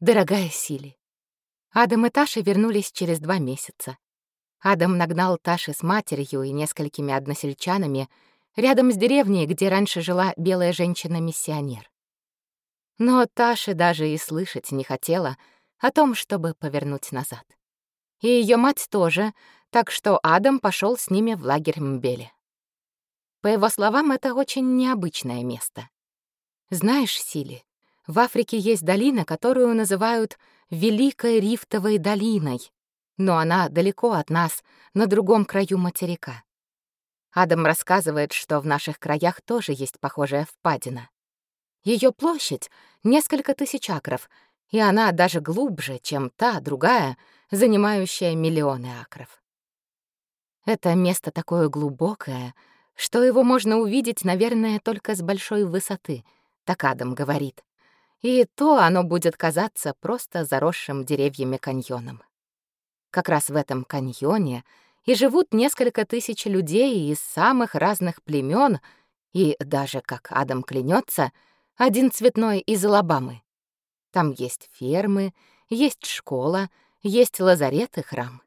Дорогая Сили, Адам и Таша вернулись через два месяца. Адам нагнал Таши с матерью и несколькими односельчанами рядом с деревней, где раньше жила белая женщина-миссионер. Но Таша даже и слышать не хотела о том, чтобы повернуть назад. И ее мать тоже, так что Адам пошел с ними в лагерь Мбеле. По его словам, это очень необычное место. Знаешь, Сили, в Африке есть долина, которую называют Великой Рифтовой долиной, но она далеко от нас, на другом краю материка. Адам рассказывает, что в наших краях тоже есть похожая впадина. Ее площадь — несколько тысяч акров, и она даже глубже, чем та, другая, занимающая миллионы акров. Это место такое глубокое, что его можно увидеть, наверное, только с большой высоты, так Адам говорит и то оно будет казаться просто заросшим деревьями каньоном. Как раз в этом каньоне и живут несколько тысяч людей из самых разных племен, и даже, как Адам клянется, один цветной из Алабамы. Там есть фермы, есть школа, есть лазарет и храм.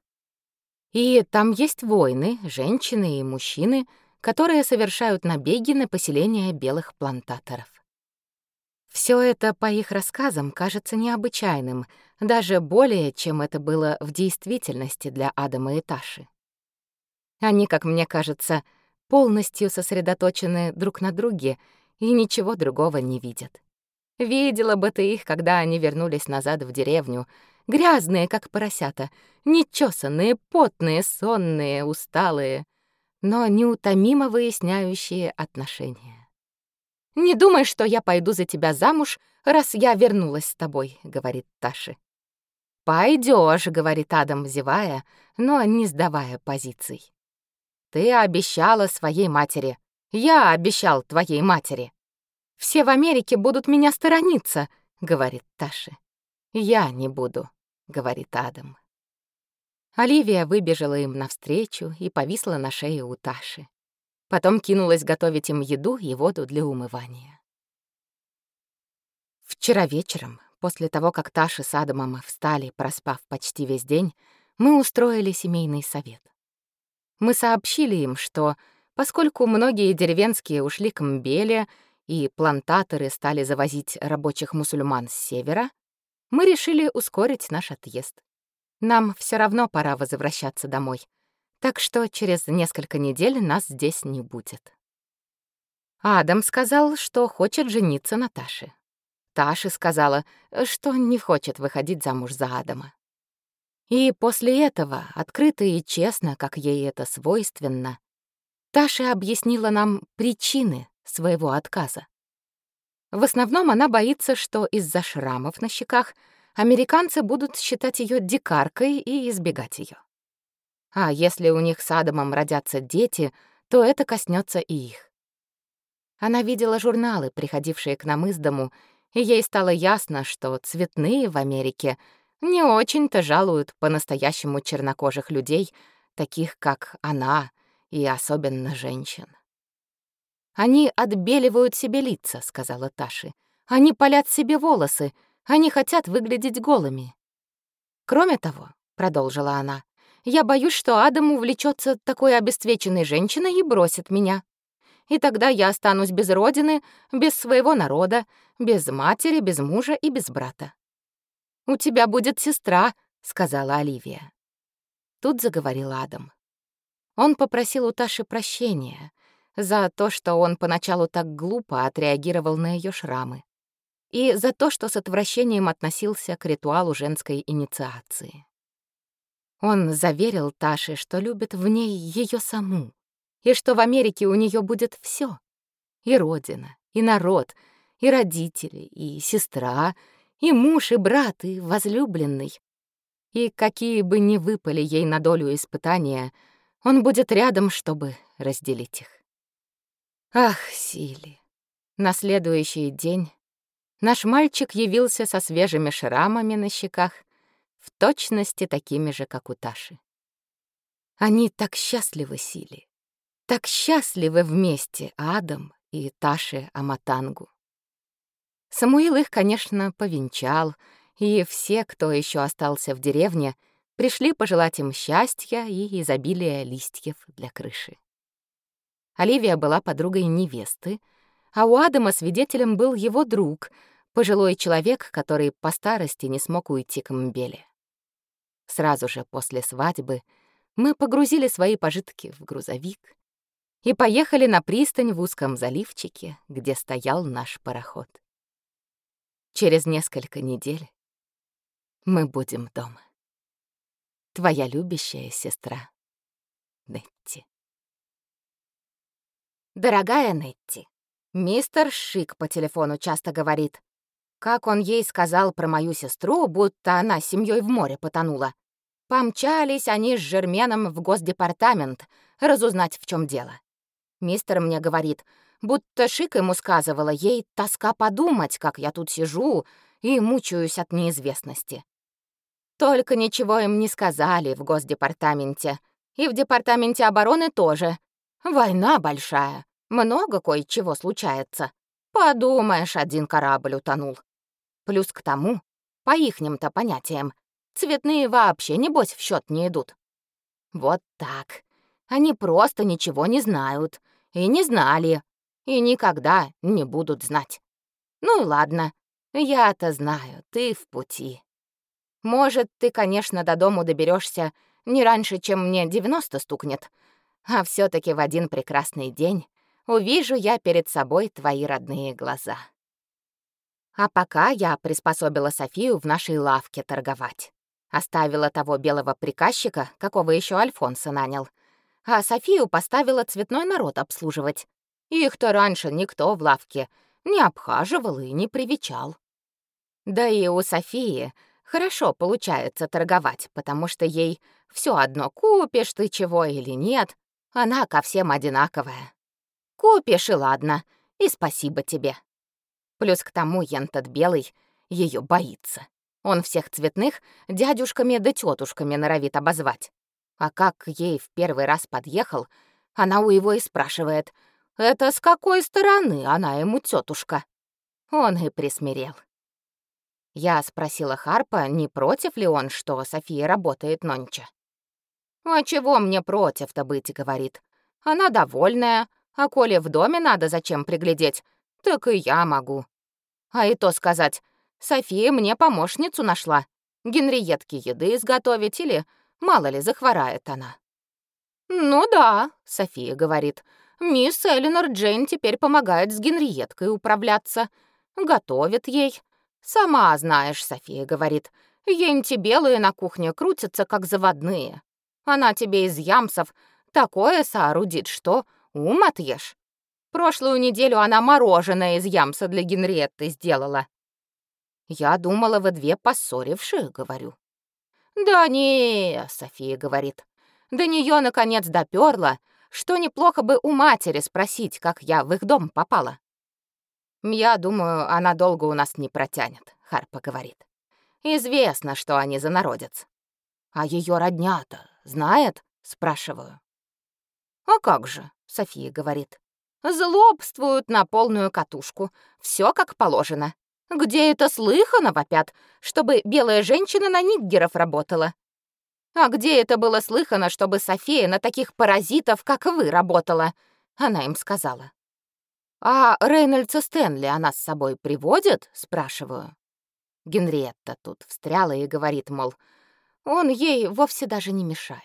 И там есть воины, женщины и мужчины, которые совершают набеги на поселение белых плантаторов. Все это, по их рассказам, кажется необычайным, даже более, чем это было в действительности для Адама и Таши. Они, как мне кажется, полностью сосредоточены друг на друге и ничего другого не видят. Видела бы ты их, когда они вернулись назад в деревню, грязные, как поросята, нечесанные, потные, сонные, усталые, но неутомимо выясняющие отношения. «Не думай, что я пойду за тебя замуж, раз я вернулась с тобой», — говорит Таши. Пойдешь, говорит Адам, зевая, но не сдавая позиций. «Ты обещала своей матери. Я обещал твоей матери. Все в Америке будут меня сторониться», — говорит Таши. «Я не буду», — говорит Адам. Оливия выбежала им навстречу и повисла на шее у Таши. Потом кинулась готовить им еду и воду для умывания. Вчера вечером, после того, как Таша с Адамом встали, проспав почти весь день, мы устроили семейный совет. Мы сообщили им, что поскольку многие деревенские ушли к Мбеле и плантаторы стали завозить рабочих мусульман с севера, мы решили ускорить наш отъезд. Нам все равно пора возвращаться домой — так что через несколько недель нас здесь не будет. Адам сказал, что хочет жениться на Таше. Таша сказала, что не хочет выходить замуж за Адама. И после этого, открыто и честно, как ей это свойственно, Таша объяснила нам причины своего отказа. В основном она боится, что из-за шрамов на щеках американцы будут считать ее дикаркой и избегать ее. А если у них с Адамом родятся дети, то это коснется и их. Она видела журналы, приходившие к нам из дому, и ей стало ясно, что цветные в Америке не очень-то жалуют по-настоящему чернокожих людей, таких как она, и особенно женщин. «Они отбеливают себе лица», — сказала Таши. «Они палят себе волосы, они хотят выглядеть голыми». «Кроме того», — продолжила она, я боюсь, что Адам увлечется такой обесцвеченной женщиной и бросит меня. И тогда я останусь без родины, без своего народа, без матери, без мужа и без брата. «У тебя будет сестра», — сказала Оливия. Тут заговорил Адам. Он попросил у Таши прощения за то, что он поначалу так глупо отреагировал на ее шрамы, и за то, что с отвращением относился к ритуалу женской инициации. Он заверил Таше, что любит в ней ее саму, и что в Америке у нее будет все: И родина, и народ, и родители, и сестра, и муж, и брат, и возлюбленный. И какие бы ни выпали ей на долю испытания, он будет рядом, чтобы разделить их. Ах, Сили. На следующий день наш мальчик явился со свежими шрамами на щеках в точности такими же, как у Таши. Они так счастливы, Сили, так счастливы вместе, Адам и Таши Аматангу. Самуил их, конечно, повенчал, И все, кто еще остался в деревне, пришли пожелать им счастья и изобилия листьев для крыши. Оливия была подругой невесты, а у Адама свидетелем был его друг, пожилой человек, который по старости не смог уйти к Мбеле. Сразу же после свадьбы мы погрузили свои пожитки в грузовик и поехали на пристань в узком заливчике, где стоял наш пароход. Через несколько недель мы будем дома. Твоя любящая сестра Нетти. Дорогая Нетти, мистер Шик по телефону часто говорит, как он ей сказал про мою сестру, будто она с семьей в море потонула. Помчались они с Жерменом в госдепартамент разузнать, в чем дело. Мистер мне говорит, будто Шик ему сказывала, ей тоска подумать, как я тут сижу и мучаюсь от неизвестности. Только ничего им не сказали в Госдепартаменте. И в Департаменте обороны тоже. Война большая, много кое-чего случается. Подумаешь, один корабль утонул. Плюс к тому, по ихним-то понятиям, Цветные вообще, небось, в счет не идут. Вот так. Они просто ничего не знают. И не знали. И никогда не будут знать. Ну и ладно. Я-то знаю, ты в пути. Может, ты, конечно, до дому доберешься не раньше, чем мне 90 стукнет. А все таки в один прекрасный день увижу я перед собой твои родные глаза. А пока я приспособила Софию в нашей лавке торговать. Оставила того белого приказчика, какого еще Альфонса нанял. А Софию поставила цветной народ обслуживать. Их-то раньше никто в лавке не обхаживал и не привечал. Да и у Софии хорошо получается торговать, потому что ей все одно, купишь ты чего или нет, она ко всем одинаковая. Купишь и ладно, и спасибо тебе. Плюс к тому ентот белый ее боится. Он всех цветных дядюшками да тетушками норовит обозвать. А как ей в первый раз подъехал, она у его и спрашивает, «Это с какой стороны она ему тетушка?» Он и присмирел. Я спросила Харпа, не против ли он, что София работает нонче. «А чего мне против-то быть?» — говорит. «Она довольная, а коли в доме надо зачем приглядеть, так и я могу». А и то сказать, София мне помощницу нашла. Генриетке еды изготовить или, мало ли, захворает она. «Ну да», — София говорит, — «мисс Элинор Джейн теперь помогает с Генриеткой управляться. Готовит ей. Сама знаешь, София говорит, енти белые на кухне крутятся, как заводные. Она тебе из ямсов такое соорудит, что ум отъешь. Прошлую неделю она мороженое из ямса для Генриетты сделала. Я думала, вы две поссорившие, говорю. Да не, София говорит. До нее наконец допёрла, что неплохо бы у матери спросить, как я в их дом попала. Я думаю, она долго у нас не протянет, Харпа говорит. Известно, что они за народец. А ее родня-то знает? Спрашиваю. А как же, София говорит. Злобствуют на полную катушку. Все как положено. Где это слыхано, вопят, чтобы белая женщина на ниггеров работала? А где это было слыхано, чтобы София на таких паразитов, как вы, работала? Она им сказала. А Рейнольдса Стэнли она с собой приводит? Спрашиваю. Генриетта тут встряла и говорит, мол, он ей вовсе даже не мешает.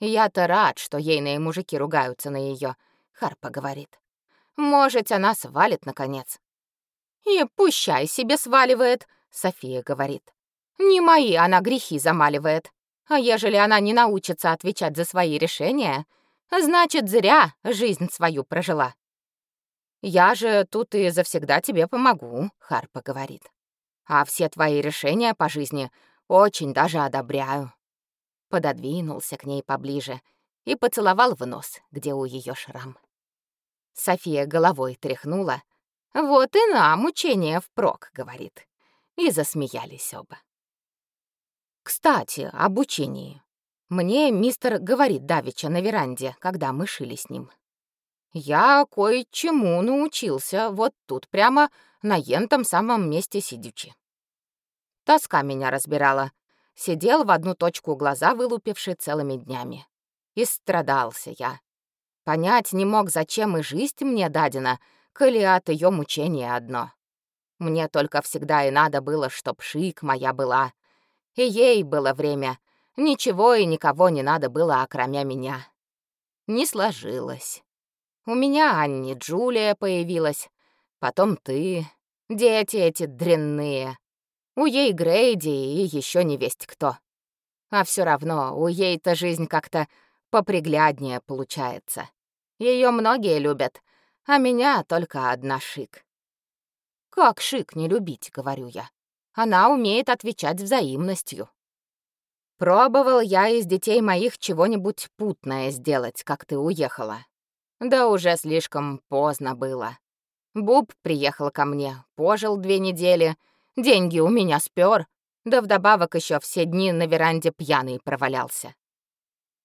Я-то рад, что ейные мужики ругаются на ее. Харпа говорит. Может, она свалит, наконец. «И пущай себе сваливает», — София говорит. «Не мои она грехи замаливает. А ежели она не научится отвечать за свои решения, значит, зря жизнь свою прожила». «Я же тут и завсегда тебе помогу», — Харпа говорит. «А все твои решения по жизни очень даже одобряю». Пододвинулся к ней поближе и поцеловал в нос, где у ее шрам. София головой тряхнула, вот и нам учение впрок, говорит. И засмеялись оба. Кстати, об учении. Мне мистер говорит давеча на веранде, когда мы шили с ним. Я кое-чему научился вот тут прямо на ентом самом месте сидячи. Тоска меня разбирала. Сидел в одну точку глаза, вылупивший целыми днями. И страдался я. Понять не мог, зачем и жизнь мне дадена, коли от ее мучения одно. Мне только всегда и надо было, чтоб шик моя была. И ей было время. Ничего и никого не надо было, окромя меня. Не сложилось. У меня Анни Джулия появилась, потом ты, дети эти дрянные. У ей Грейди и еще не весть кто. А все равно у ей-то жизнь как-то попригляднее получается. Ее многие любят, а меня только одна Шик. Как Шик не любить, говорю я. Она умеет отвечать взаимностью. Пробовал я из детей моих чего-нибудь путное сделать, как ты уехала. Да уже слишком поздно было. Буб приехал ко мне, пожил две недели, деньги у меня спер, да вдобавок еще все дни на веранде пьяный провалялся.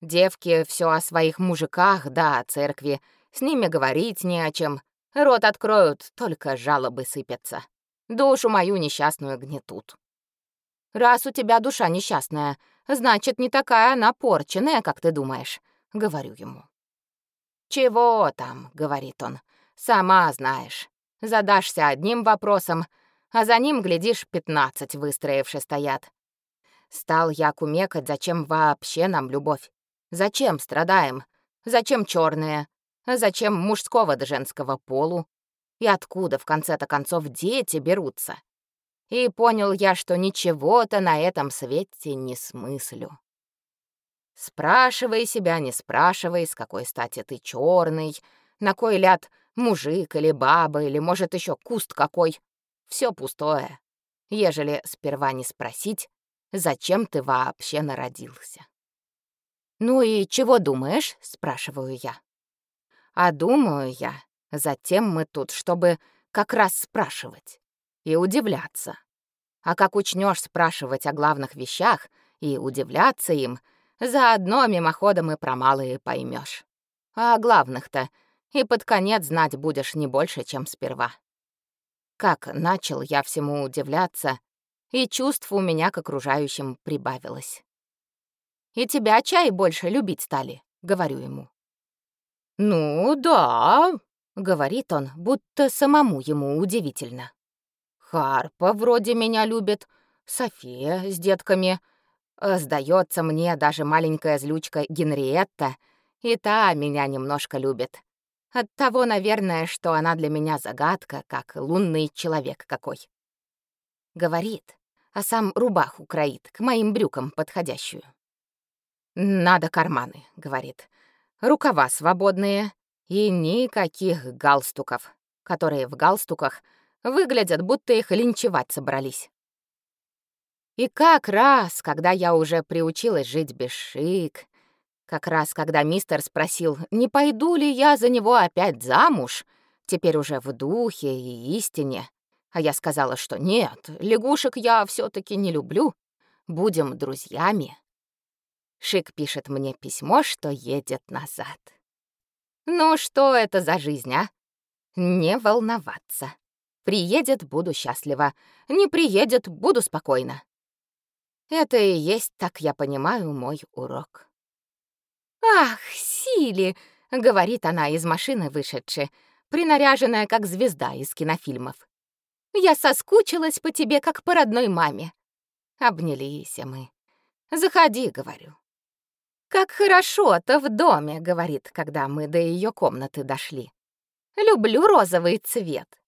Девки все о своих мужиках, да о церкви, с ними говорить не о чем. Рот откроют, только жалобы сыпятся. Душу мою несчастную гнетут. Раз у тебя душа несчастная, значит, не такая она порченная, как ты думаешь, говорю ему. Чего там, говорит он. Сама знаешь. Задашься одним вопросом, а за ним глядишь, пятнадцать выстроивши стоят. Стал я кумекать, зачем вообще нам любовь? Зачем страдаем? Зачем черные? Зачем мужского да женского полу? И откуда в конце-то концов дети берутся? И понял я, что ничего-то на этом свете не смыслю. Спрашивай себя, не спрашивай, с какой стати ты черный, на кой ляд мужик или баба, или, может, еще куст какой. Все пустое, ежели сперва не спросить, зачем ты вообще народился. «Ну и чего думаешь?» — спрашиваю я. А думаю я, затем мы тут, чтобы как раз спрашивать и удивляться. А как учнешь спрашивать о главных вещах и удивляться им, заодно мимоходом и про малые поймешь. А о главных-то и под конец знать будешь не больше, чем сперва. Как начал я всему удивляться, и чувств у меня к окружающим прибавилось. «И тебя чай больше любить стали», — говорю ему. «Ну, да», — говорит он, будто самому ему удивительно. «Харпа вроде меня любит, София с детками. Сдается мне даже маленькая злючка Генриетта, и та меня немножко любит. От того, наверное, что она для меня загадка, как лунный человек какой. Говорит, а сам рубаху кроит, к моим брюкам подходящую. «Надо карманы», — говорит рукава свободные и никаких галстуков, которые в галстуках выглядят, будто их линчевать собрались. И как раз, когда я уже приучилась жить без шик, как раз когда мистер спросил, не пойду ли я за него опять замуж, теперь уже в духе и истине, а я сказала, что нет, лягушек я все таки не люблю, будем друзьями. Шик пишет мне письмо, что едет назад. Ну что это за жизнь, а? Не волноваться. Приедет — буду счастлива. Не приедет — буду спокойна. Это и есть, так я понимаю, мой урок. «Ах, Сили!» — говорит она из машины вышедшая, принаряженная как звезда из кинофильмов. «Я соскучилась по тебе, как по родной маме». Обнялись мы. «Заходи», — говорю. «Как хорошо-то в доме», — говорит, когда мы до ее комнаты дошли. «Люблю розовый цвет».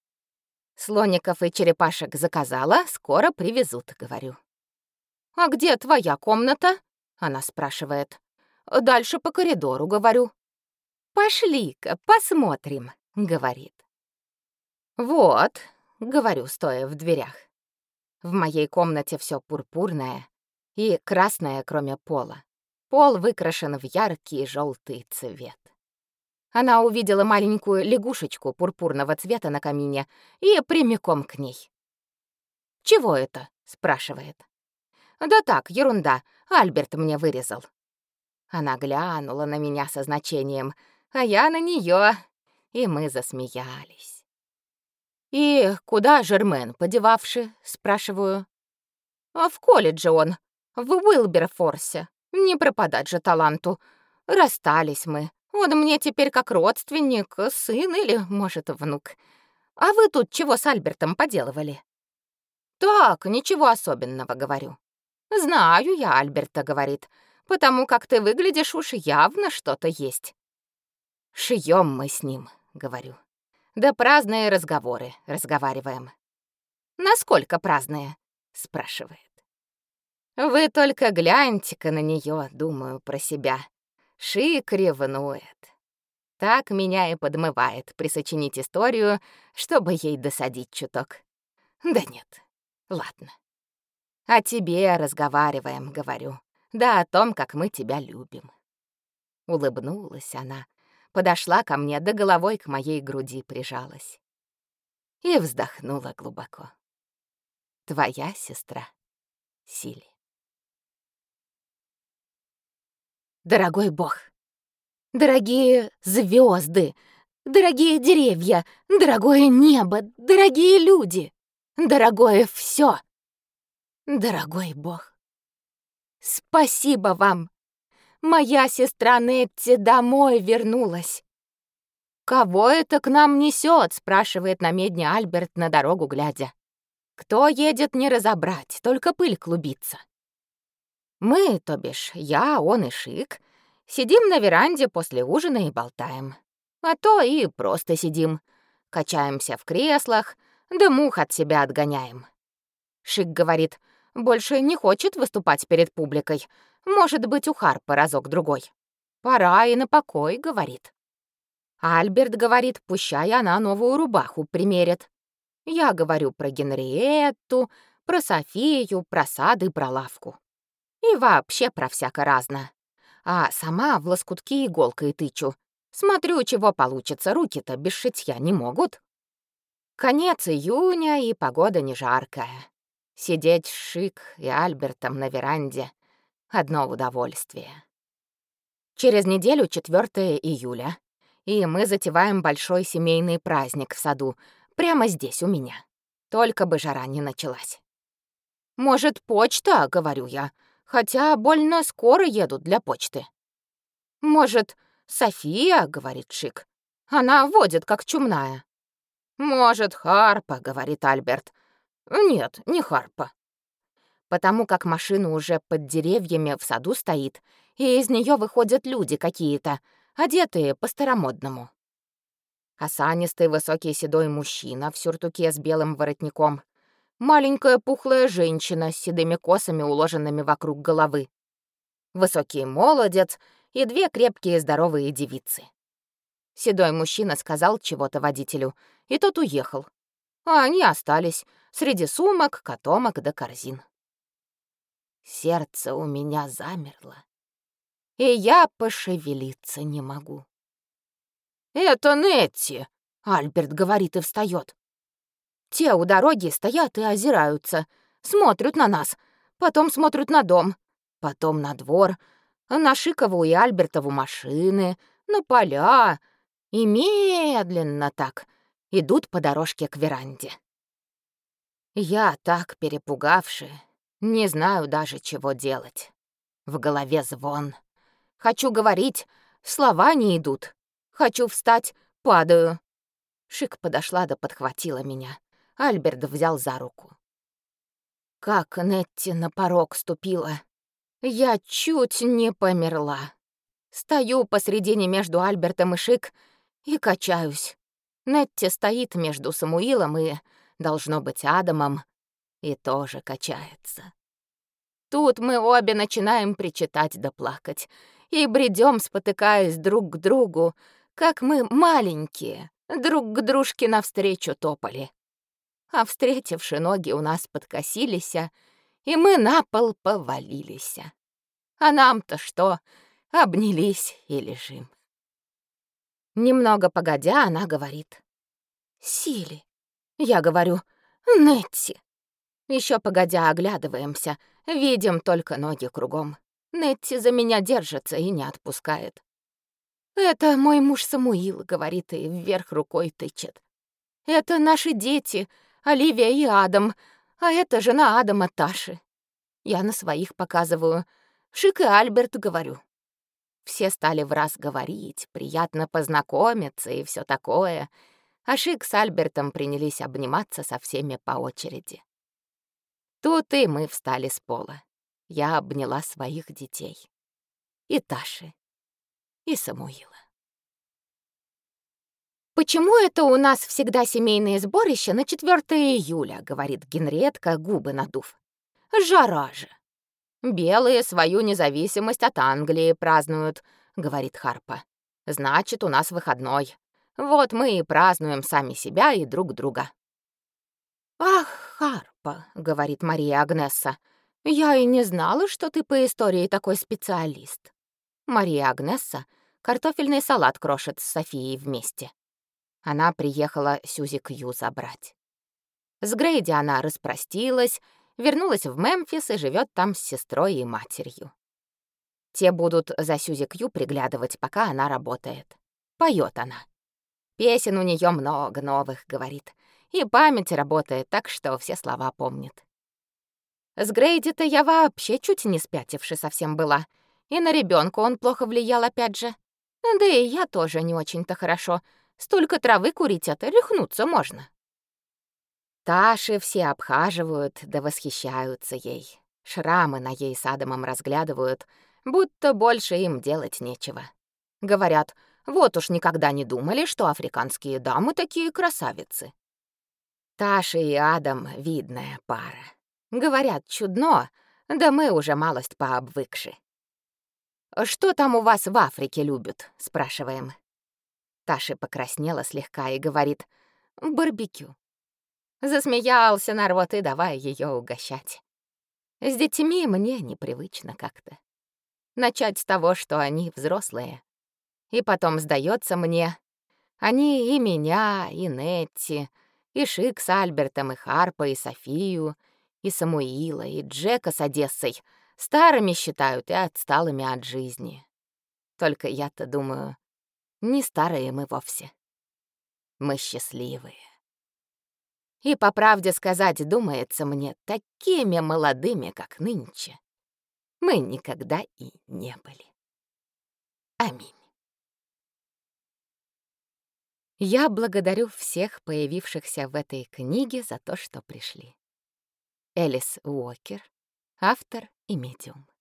Слоников и черепашек заказала, скоро привезут, говорю. «А где твоя комната?» — она спрашивает. «Дальше по коридору», — говорю. «Пошли-ка, посмотрим», — говорит. «Вот», — говорю, стоя в дверях. В моей комнате все пурпурное и красное, кроме пола. Пол выкрашен в яркий желтый цвет. Она увидела маленькую лягушечку пурпурного цвета на камине и прямиком к ней. «Чего это?» — спрашивает. «Да так, ерунда. Альберт мне вырезал». Она глянула на меня со значением, а я на нее, и мы засмеялись. «И куда Жермен подевавши?» — спрашиваю. А в колледже он, в Уилберфорсе. Не пропадать же таланту. Расстались мы. Он мне теперь как родственник, сын или, может, внук. А вы тут чего с Альбертом поделывали? Так, ничего особенного, говорю. Знаю я, Альберта говорит, потому как ты выглядишь уж явно что-то есть. Шьем мы с ним, говорю. Да праздные разговоры разговариваем. Насколько праздные? спрашивает. Вы только гляньте-ка на нее, думаю про себя. Шик ревнует. Так меня и подмывает присочинить историю, чтобы ей досадить чуток. Да нет, ладно. О тебе разговариваем, говорю. Да о том, как мы тебя любим. Улыбнулась она, подошла ко мне, до головой к моей груди прижалась. И вздохнула глубоко. Твоя сестра, Сили. Дорогой Бог, дорогие звезды, дорогие деревья, дорогое небо, дорогие люди, дорогое все, дорогой Бог. Спасибо вам. Моя сестра Нетти домой вернулась. «Кого это к нам несет?» — спрашивает на медне Альберт на дорогу глядя. «Кто едет, не разобрать, только пыль клубится». Мы, то бишь я, он и Шик, сидим на веранде после ужина и болтаем. А то и просто сидим, качаемся в креслах, да мух от себя отгоняем. Шик говорит, больше не хочет выступать перед публикой. Может быть, у Харпа разок-другой. Пора и на покой, говорит. Альберт говорит, пущай она новую рубаху примерит. Я говорю про Генриетту, про Софию, про сады, про лавку. И вообще про всяко разно. А сама в лоскутки иголкой тычу. Смотрю, чего получится, руки-то без шитья не могут. Конец июня, и погода не жаркая. Сидеть с Шик и Альбертом на веранде — одно удовольствие. Через неделю 4 июля, и мы затеваем большой семейный праздник в саду, прямо здесь у меня. Только бы жара не началась. «Может, почта?» — говорю я хотя больно скоро едут для почты. Может, София, говорит Шик. Она водит как чумная. Может, Харпа, говорит Альберт. Нет, не Харпа. Потому как машина уже под деревьями в саду стоит, и из нее выходят люди какие-то, одетые по-старомодному. Осанистый высокий седой мужчина в сюртуке с белым воротником, маленькая пухлая женщина с седыми косами, уложенными вокруг головы, высокий молодец и две крепкие здоровые девицы. Седой мужчина сказал чего-то водителю, и тот уехал. А они остались среди сумок, котомок да корзин. Сердце у меня замерло, и я пошевелиться не могу. «Это Нетти!» — Альберт говорит и встает. Те у дороги стоят и озираются, смотрят на нас, потом смотрят на дом, потом на двор, на Шикову и Альбертову машины, на поля, и медленно так идут по дорожке к веранде. Я так перепугавши, не знаю даже, чего делать. В голове звон. Хочу говорить, слова не идут. Хочу встать, падаю. Шик подошла да подхватила меня. Альберт взял за руку. Как Нетти на порог ступила. Я чуть не померла. Стою посредине между Альбертом и Шик и качаюсь. Нетти стоит между Самуилом и, должно быть, Адамом, и тоже качается. Тут мы обе начинаем причитать да плакать и бредем, спотыкаясь друг к другу, как мы маленькие, друг к дружке навстречу топали а встретивши ноги у нас подкосились, и мы на пол повалились. А нам-то что, обнялись и лежим. Немного погодя, она говорит. «Сили». Я говорю, «Нетти». Еще погодя оглядываемся, видим только ноги кругом. Нетти за меня держится и не отпускает. «Это мой муж Самуил», — говорит и вверх рукой тычет. «Это наши дети, Оливия и Адам, а это жена Адама Таши. Я на своих показываю. Шик и Альберт говорю. Все стали в раз говорить, приятно познакомиться и все такое. А Шик с Альбертом принялись обниматься со всеми по очереди. Тут и мы встали с пола. Я обняла своих детей. И Таши, и Самуила. «Почему это у нас всегда семейные сборища на 4 июля?» — говорит Генретка, губы надув. «Жара же!» «Белые свою независимость от Англии празднуют», — говорит Харпа. «Значит, у нас выходной. Вот мы и празднуем сами себя и друг друга». «Ах, Харпа», — говорит Мария Агнесса, — «я и не знала, что ты по истории такой специалист». Мария Агнесса картофельный салат крошит с Софией вместе. Она приехала Сюзи Кью забрать. С Грейди она распростилась, вернулась в Мемфис и живет там с сестрой и матерью. Те будут за Сюзи Кью приглядывать, пока она работает. Поет она. Песен у нее много новых, говорит. И память работает так, что все слова помнит. С Грейди-то я вообще чуть не спятивши совсем была. И на ребенка он плохо влиял опять же. Да и я тоже не очень-то хорошо. Столько травы курить, это рехнуться можно. Таши все обхаживают да восхищаются ей. Шрамы на ей с Адамом разглядывают, будто больше им делать нечего. Говорят, вот уж никогда не думали, что африканские дамы такие красавицы. Таша и Адам — видная пара. Говорят, чудно, да мы уже малость пообвыкши. «Что там у вас в Африке любят?» — спрашиваем. Таша покраснела слегка и говорит «барбекю». Засмеялся народ и давай ее угощать. С детьми мне непривычно как-то. Начать с того, что они взрослые. И потом сдается мне, они и меня, и Нетти, и Шик с Альбертом, и Харпа, и Софию, и Самуила, и Джека с Одессой старыми считают и отсталыми от жизни. Только я-то думаю, не старые мы вовсе. Мы счастливые. И, по правде сказать, думается мне, такими молодыми, как нынче, мы никогда и не были. Аминь. Я благодарю всех появившихся в этой книге за то, что пришли. Элис Уокер, автор и медиум.